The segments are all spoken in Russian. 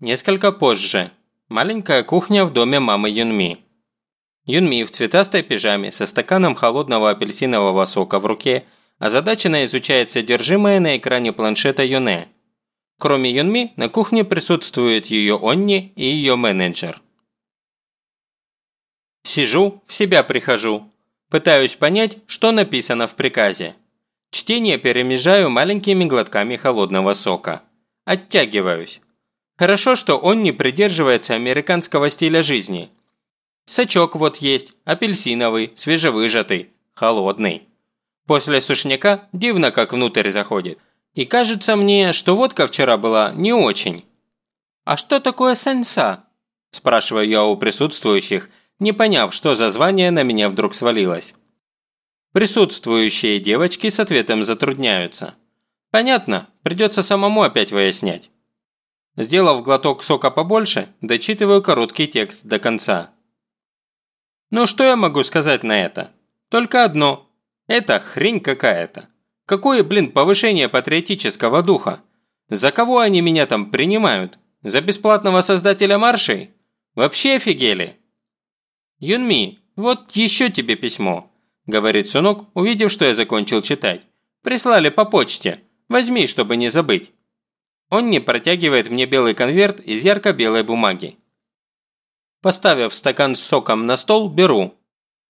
Несколько позже. Маленькая кухня в доме мамы Юнми. Юнми в цветастой пижаме со стаканом холодного апельсинового сока в руке озадаченно изучает содержимое на экране планшета Юне. Кроме Юнми, на кухне присутствует ее Онни и ее менеджер. Сижу, в себя прихожу. Пытаюсь понять, что написано в приказе. Чтение перемежаю маленькими глотками холодного сока. Оттягиваюсь. Хорошо, что он не придерживается американского стиля жизни. Сачок вот есть, апельсиновый, свежевыжатый, холодный. После сушняка дивно как внутрь заходит. И кажется мне, что водка вчера была не очень. «А что такое саньса?» – спрашиваю я у присутствующих, не поняв, что за звание на меня вдруг свалилось. Присутствующие девочки с ответом затрудняются. Понятно, придется самому опять выяснять. Сделав глоток сока побольше, дочитываю короткий текст до конца. Ну что я могу сказать на это? Только одно. Это хрень какая-то. Какое, блин, повышение патриотического духа? За кого они меня там принимают? За бесплатного создателя маршей? Вообще офигели? Юнми, вот еще тебе письмо. Говорит Сунок, увидев, что я закончил читать. Прислали по почте. Возьми, чтобы не забыть. Он не протягивает мне белый конверт из ярко-белой бумаги. Поставив стакан с соком на стол, беру.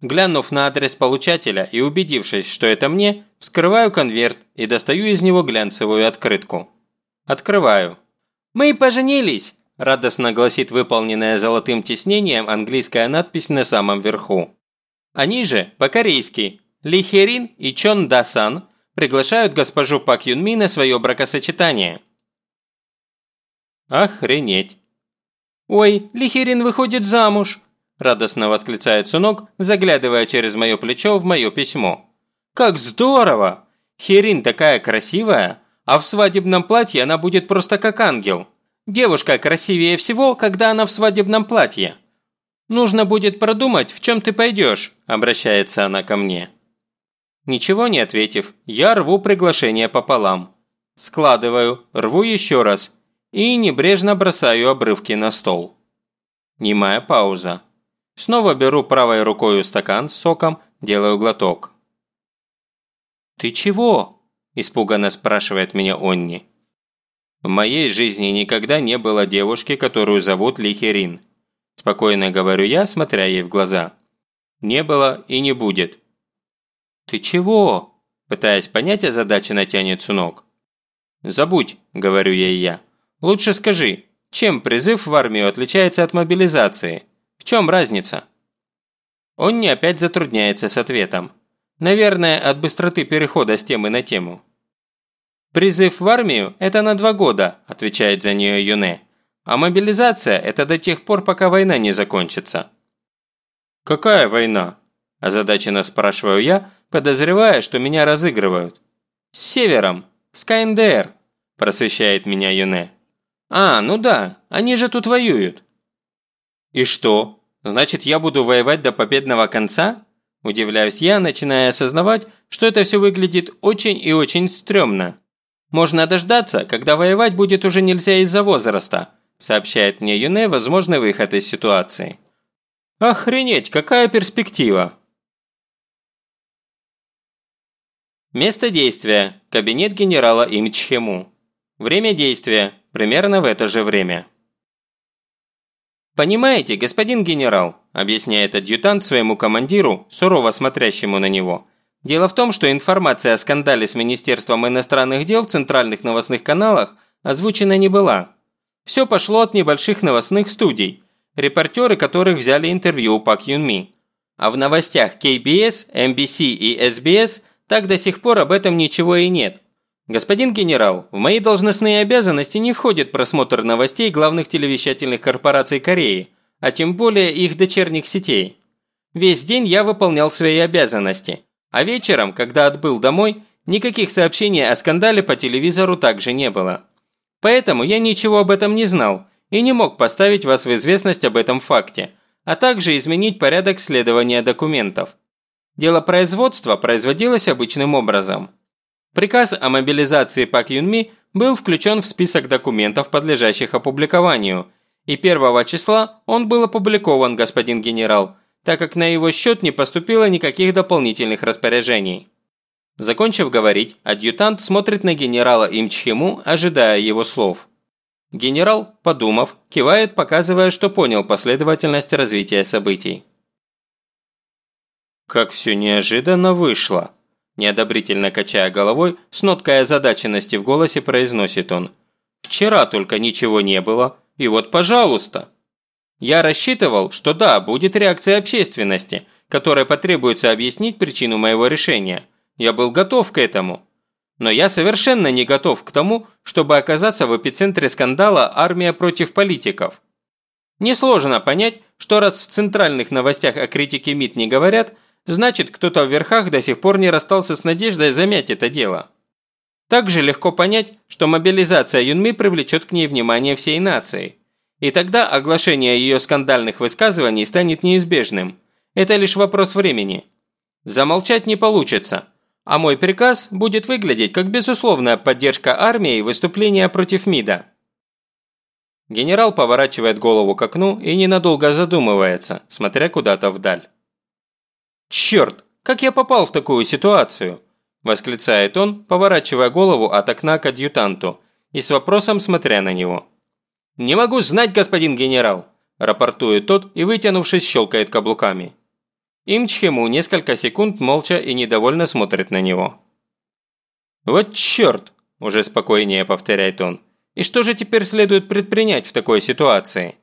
Глянув на адрес получателя и убедившись, что это мне, вскрываю конверт и достаю из него глянцевую открытку. Открываю. «Мы поженились!» – радостно гласит выполненная золотым тиснением английская надпись на самом верху. Они же, по-корейски, Ли Херин и Чон Дасан приглашают госпожу Пак Юнми на свое бракосочетание – Охренеть! «Ой, Лихерин выходит замуж!» – радостно восклицает Сунок, заглядывая через мое плечо в мое письмо. «Как здорово! Херин такая красивая, а в свадебном платье она будет просто как ангел. Девушка красивее всего, когда она в свадебном платье. Нужно будет продумать, в чем ты пойдешь», – обращается она ко мне. Ничего не ответив, я рву приглашение пополам. Складываю, рву еще раз – и небрежно бросаю обрывки на стол. Немая пауза. Снова беру правой рукой стакан с соком, делаю глоток. «Ты чего?» – испуганно спрашивает меня Онни. «В моей жизни никогда не было девушки, которую зовут Лихерин», – спокойно говорю я, смотря ей в глаза. «Не было и не будет». «Ты чего?» – пытаясь понять, озадаченно тянет Сунок. «Забудь», – говорю ей я. Лучше скажи, чем призыв в армию отличается от мобилизации? В чем разница?» Он не опять затрудняется с ответом. Наверное, от быстроты перехода с темы на тему. «Призыв в армию – это на два года», – отвечает за нее Юне. «А мобилизация – это до тех пор, пока война не закончится». «Какая война?» – озадаченно спрашиваю я, подозревая, что меня разыгрывают. «С севером, с КНДР», – просвещает меня Юне. «А, ну да, они же тут воюют». «И что? Значит, я буду воевать до победного конца?» Удивляюсь я, начиная осознавать, что это все выглядит очень и очень стрёмно. «Можно дождаться, когда воевать будет уже нельзя из-за возраста», сообщает мне Юне возможный выход из ситуации. «Охренеть, какая перспектива!» Место действия – кабинет генерала Имчхему. Время действия примерно в это же время. «Понимаете, господин генерал», – объясняет адъютант своему командиру, сурово смотрящему на него. «Дело в том, что информация о скандале с Министерством иностранных дел в центральных новостных каналах озвучена не была. Все пошло от небольших новостных студий, репортеры которых взяли интервью у Пак Юн Ми. А в новостях KBS, MBC и SBS так до сих пор об этом ничего и нет. «Господин генерал, в мои должностные обязанности не входит просмотр новостей главных телевещательных корпораций Кореи, а тем более их дочерних сетей. Весь день я выполнял свои обязанности, а вечером, когда отбыл домой, никаких сообщений о скандале по телевизору также не было. Поэтому я ничего об этом не знал и не мог поставить вас в известность об этом факте, а также изменить порядок следования документов. Дело производства производилось обычным образом – Приказ о мобилизации Пак Юнми был включен в список документов, подлежащих опубликованию, и 1 числа он был опубликован, господин генерал, так как на его счет не поступило никаких дополнительных распоряжений. Закончив говорить, адъютант смотрит на генерала Имчхему, ожидая его слов. Генерал, подумав, кивает, показывая, что понял последовательность развития событий. Как все неожиданно вышло. Неодобрительно качая головой, с ноткой озадаченности в голосе произносит он. «Вчера только ничего не было, и вот пожалуйста». Я рассчитывал, что да, будет реакция общественности, которой потребуется объяснить причину моего решения. Я был готов к этому. Но я совершенно не готов к тому, чтобы оказаться в эпицентре скандала «Армия против политиков». Несложно понять, что раз в центральных новостях о критике МИД не говорят, значит кто-то в верхах до сих пор не расстался с надеждой замять это дело. Также легко понять, что мобилизация Юнми привлечет к ней внимание всей нации. И тогда оглашение ее скандальных высказываний станет неизбежным. Это лишь вопрос времени. Замолчать не получится. А мой приказ будет выглядеть как безусловная поддержка армии выступления против МИДа. Генерал поворачивает голову к окну и ненадолго задумывается, смотря куда-то вдаль. «Черт, как я попал в такую ситуацию?» – восклицает он, поворачивая голову от окна к адъютанту и с вопросом смотря на него. «Не могу знать, господин генерал!» – рапортует тот и, вытянувшись, щелкает каблуками. Имчхему несколько секунд молча и недовольно смотрит на него. «Вот черт!» – уже спокойнее повторяет он. «И что же теперь следует предпринять в такой ситуации?»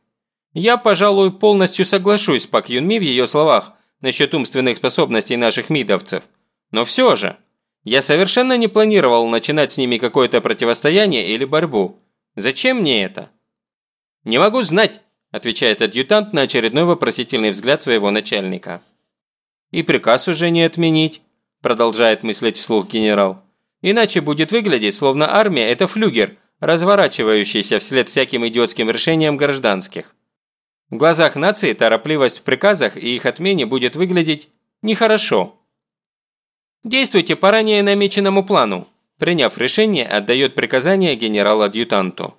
Я, пожалуй, полностью соглашусь с Пак Юнми в ее словах насчет умственных способностей наших мидовцев. Но все же, я совершенно не планировал начинать с ними какое-то противостояние или борьбу. Зачем мне это? «Не могу знать», – отвечает адъютант на очередной вопросительный взгляд своего начальника. «И приказ уже не отменить», – продолжает мыслить вслух генерал. «Иначе будет выглядеть, словно армия – это флюгер, разворачивающийся вслед всяким идиотским решениям гражданских. В глазах нации торопливость в приказах и их отмене будет выглядеть нехорошо. Действуйте по ранее намеченному плану. Приняв решение, отдает приказание генерал-адъютанту.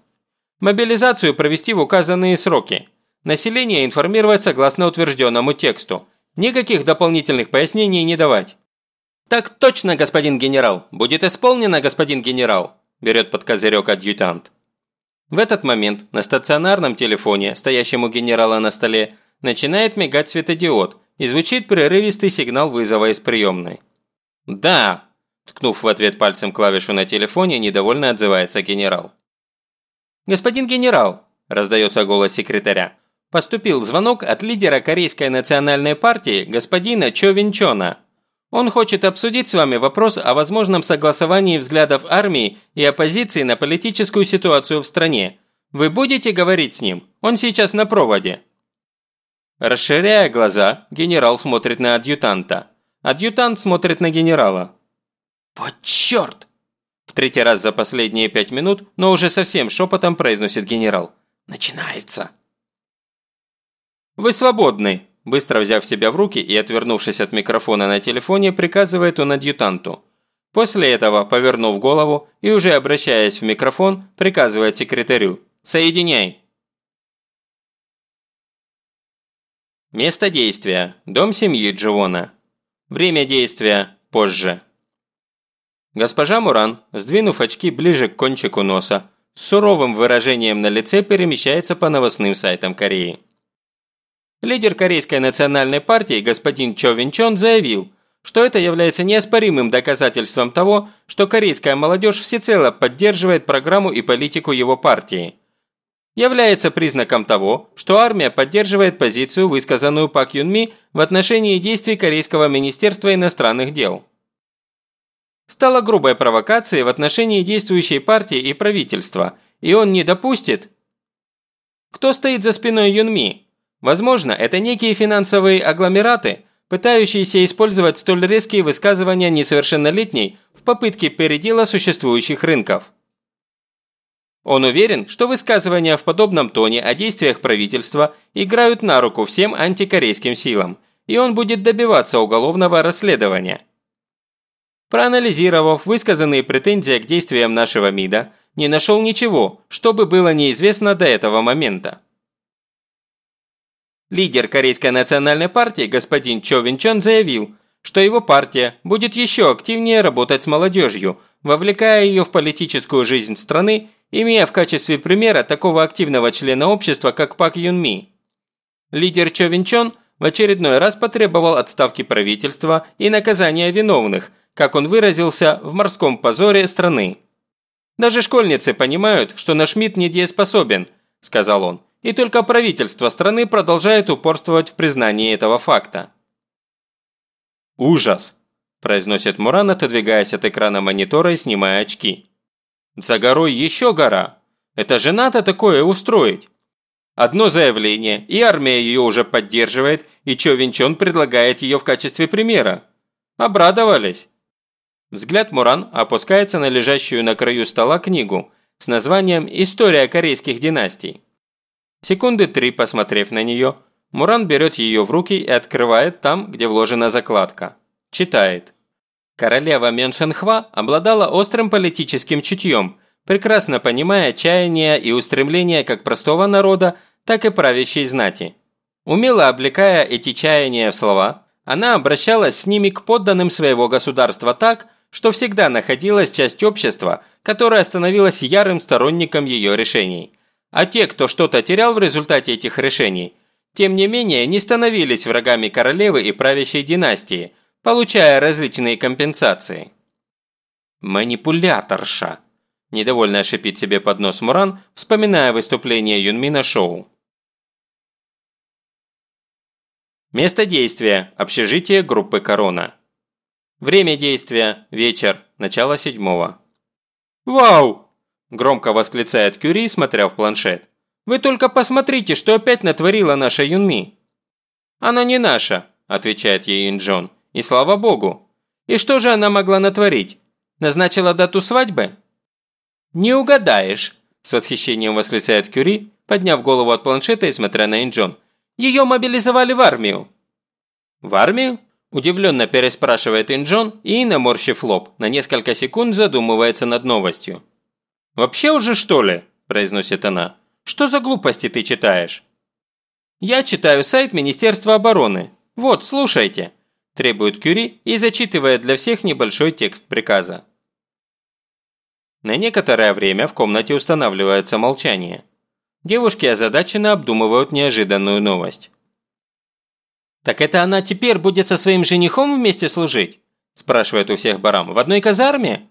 Мобилизацию провести в указанные сроки. Население информировать согласно утвержденному тексту. Никаких дополнительных пояснений не давать. «Так точно, господин генерал! Будет исполнено, господин генерал!» берет под козырек адъютант. В этот момент на стационарном телефоне, стоящем у генерала на столе, начинает мигать светодиод и звучит прерывистый сигнал вызова из приемной. «Да!» – ткнув в ответ пальцем клавишу на телефоне, недовольно отзывается генерал. «Господин генерал», – раздается голос секретаря, – поступил звонок от лидера Корейской национальной партии господина Чо Винчона. Он хочет обсудить с вами вопрос о возможном согласовании взглядов армии и оппозиции на политическую ситуацию в стране. Вы будете говорить с ним? Он сейчас на проводе». Расширяя глаза, генерал смотрит на адъютанта. Адъютант смотрит на генерала. «Вот черт!» В третий раз за последние пять минут, но уже совсем шепотом произносит генерал. «Начинается!» «Вы свободны!» Быстро взяв себя в руки и отвернувшись от микрофона на телефоне, приказывает он адъютанту. После этого, повернув голову и уже обращаясь в микрофон, приказывает секретарю «Соединяй!» Место действия – дом семьи Дживона. Время действия – позже. Госпожа Муран, сдвинув очки ближе к кончику носа, с суровым выражением на лице перемещается по новостным сайтам Кореи. Лидер Корейской национальной партии господин Чо Вин Чон заявил, что это является неоспоримым доказательством того, что корейская молодежь всецело поддерживает программу и политику его партии. Является признаком того, что армия поддерживает позицию, высказанную Пак Юн Ми в отношении действий Корейского министерства иностранных дел стала грубой провокацией в отношении действующей партии и правительства, и он не допустит... Кто стоит за спиной Юнми? Возможно, это некие финансовые агломераты, пытающиеся использовать столь резкие высказывания несовершеннолетней в попытке передела существующих рынков. Он уверен, что высказывания в подобном тоне о действиях правительства играют на руку всем антикорейским силам, и он будет добиваться уголовного расследования. Проанализировав высказанные претензии к действиям нашего МИДа, не нашел ничего, что бы было неизвестно до этого момента. Лидер Корейской национальной партии господин Чо Вин Чон заявил, что его партия будет еще активнее работать с молодежью, вовлекая ее в политическую жизнь страны, имея в качестве примера такого активного члена общества, как Пак Юн Ми. Лидер Чо Вин Чон в очередной раз потребовал отставки правительства и наказания виновных, как он выразился, в морском позоре страны. «Даже школьницы понимают, что наш МИД недееспособен», – сказал он, и только правительство страны продолжает упорствовать в признании этого факта. «Ужас!» – произносит Муран, отодвигаясь от экрана монитора и снимая очки. «За горой еще гора. Это же надо такое устроить. Одно заявление, и армия ее уже поддерживает, и Чо Винчон предлагает ее в качестве примера. Обрадовались!» Взгляд Муран опускается на лежащую на краю стола книгу с названием «История корейских династий». Секунды три посмотрев на нее – Муран берет ее в руки и открывает там, где вложена закладка. Читает. Королева Мюншенхва обладала острым политическим чутьем, прекрасно понимая чаяния и устремления как простого народа, так и правящей знати. Умело облекая эти чаяния в слова, она обращалась с ними к подданным своего государства так, что всегда находилась часть общества, которая становилась ярым сторонником ее решений. А те, кто что-то терял в результате этих решений, тем не менее не становились врагами королевы и правящей династии, получая различные компенсации. «Манипуляторша!» – недовольно шипит себе под нос Муран, вспоминая выступление Юнми на шоу. Место действия – общежитие группы «Корона». Время действия – вечер, начало седьмого. «Вау!» – громко восклицает Кюри, смотря в планшет. Вы только посмотрите, что опять натворила наша Юнми». «Она не наша», – отвечает ей Инджон. «И слава богу. И что же она могла натворить? Назначила дату свадьбы?» «Не угадаешь», – с восхищением восклицает Кюри, подняв голову от планшета и смотря на Инджон. «Ее мобилизовали в армию». «В армию?» – удивленно переспрашивает Инджон и, наморщив лоб, на несколько секунд задумывается над новостью. «Вообще уже что ли?» – произносит она. Что за глупости ты читаешь?» «Я читаю сайт Министерства обороны. Вот, слушайте», – требует Кюри и зачитывает для всех небольшой текст приказа. На некоторое время в комнате устанавливается молчание. Девушки озадаченно обдумывают неожиданную новость. «Так это она теперь будет со своим женихом вместе служить?» – спрашивает у всех Барам. «В одной казарме?»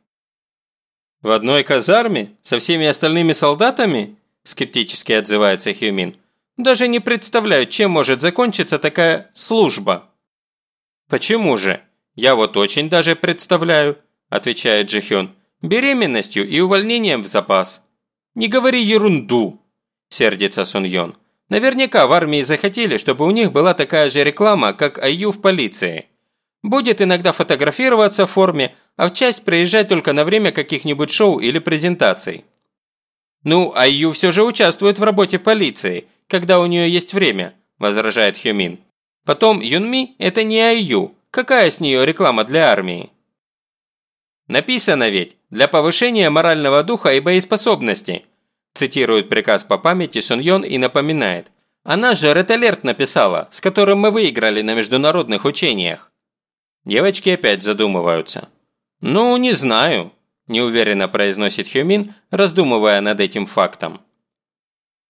«В одной казарме? Со всеми остальными солдатами?» скептически отзывается Хюмин. «Даже не представляю, чем может закончиться такая служба». «Почему же? Я вот очень даже представляю», отвечает Джихён. «Беременностью и увольнением в запас». «Не говори ерунду», сердится Сун Йон. «Наверняка в армии захотели, чтобы у них была такая же реклама, как Айю в полиции. Будет иногда фотографироваться в форме, а в часть приезжать только на время каких-нибудь шоу или презентаций. «Ну, Айю все же участвует в работе полиции, когда у нее есть время», – возражает Хюмин. «Потом Юнми – это не Айю. Какая с нее реклама для армии?» «Написано ведь, для повышения морального духа и боеспособности», цитирует приказ по памяти Сун Йон и напоминает. «Она же Ред Алерт написала, с которым мы выиграли на международных учениях». Девочки опять задумываются. «Ну, не знаю», неуверенно произносит Хюмин, раздумывая над этим фактом.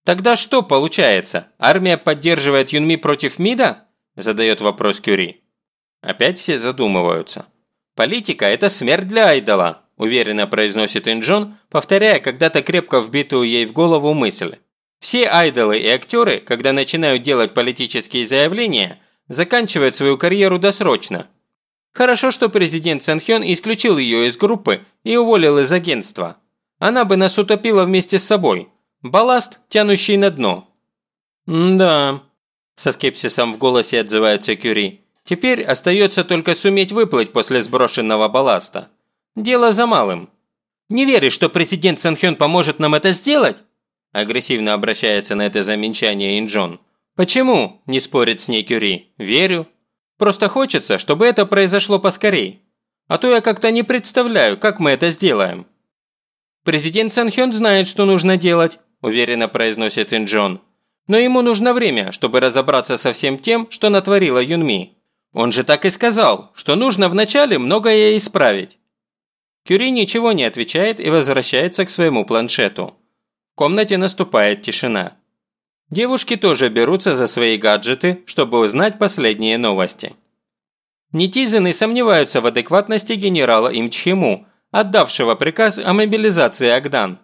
«Тогда что получается? Армия поддерживает Юнми против МИДа?» задает вопрос Кюри. Опять все задумываются. «Политика – это смерть для айдола», уверенно произносит Инджон, повторяя когда-то крепко вбитую ей в голову мысль. Все айдолы и актеры, когда начинают делать политические заявления, заканчивают свою карьеру досрочно, Хорошо, что президент Санхён исключил ее из группы и уволил из агентства. Она бы нас утопила вместе с собой. Балласт, тянущий на дно. «Да», – со скепсисом в голосе отзывается Кюри. «Теперь остается только суметь выплыть после сброшенного балласта. Дело за малым». «Не веришь, что президент Санхён поможет нам это сделать?» Агрессивно обращается на это замечание Инджон. «Почему?» – не спорит с ней Кюри. «Верю. Просто хочется, чтобы это произошло поскорей. А то я как-то не представляю, как мы это сделаем». «Президент Санхён знает, что нужно делать», – уверенно произносит Инджон. «Но ему нужно время, чтобы разобраться со всем тем, что натворила Юнми. Он же так и сказал, что нужно вначале многое исправить». Кюри ничего не отвечает и возвращается к своему планшету. В комнате наступает тишина. Девушки тоже берутся за свои гаджеты, чтобы узнать последние новости. Нетизины сомневаются в адекватности генерала Имчхиму, отдавшего приказ о мобилизации Агдан.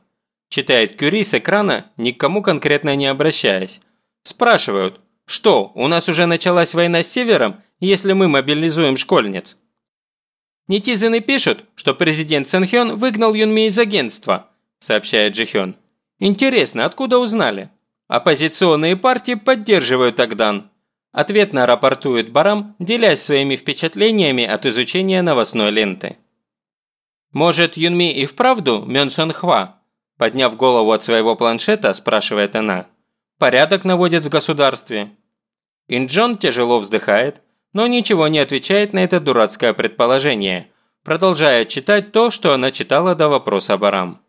Читает Кюри с экрана, никому конкретно не обращаясь. Спрашивают, что, у нас уже началась война с Севером, если мы мобилизуем школьниц? Нетизины пишут, что президент Сэнхён выгнал Юнми из агентства, сообщает Джихён. Интересно, откуда узнали? Оппозиционные партии поддерживают Агдан. Ответно рапортует Барам, делясь своими впечатлениями от изучения новостной ленты. «Может, Юнми и вправду Мён Хва?» Подняв голову от своего планшета, спрашивает она. «Порядок наводит в государстве». Инджон тяжело вздыхает, но ничего не отвечает на это дурацкое предположение, продолжая читать то, что она читала до вопроса Барам.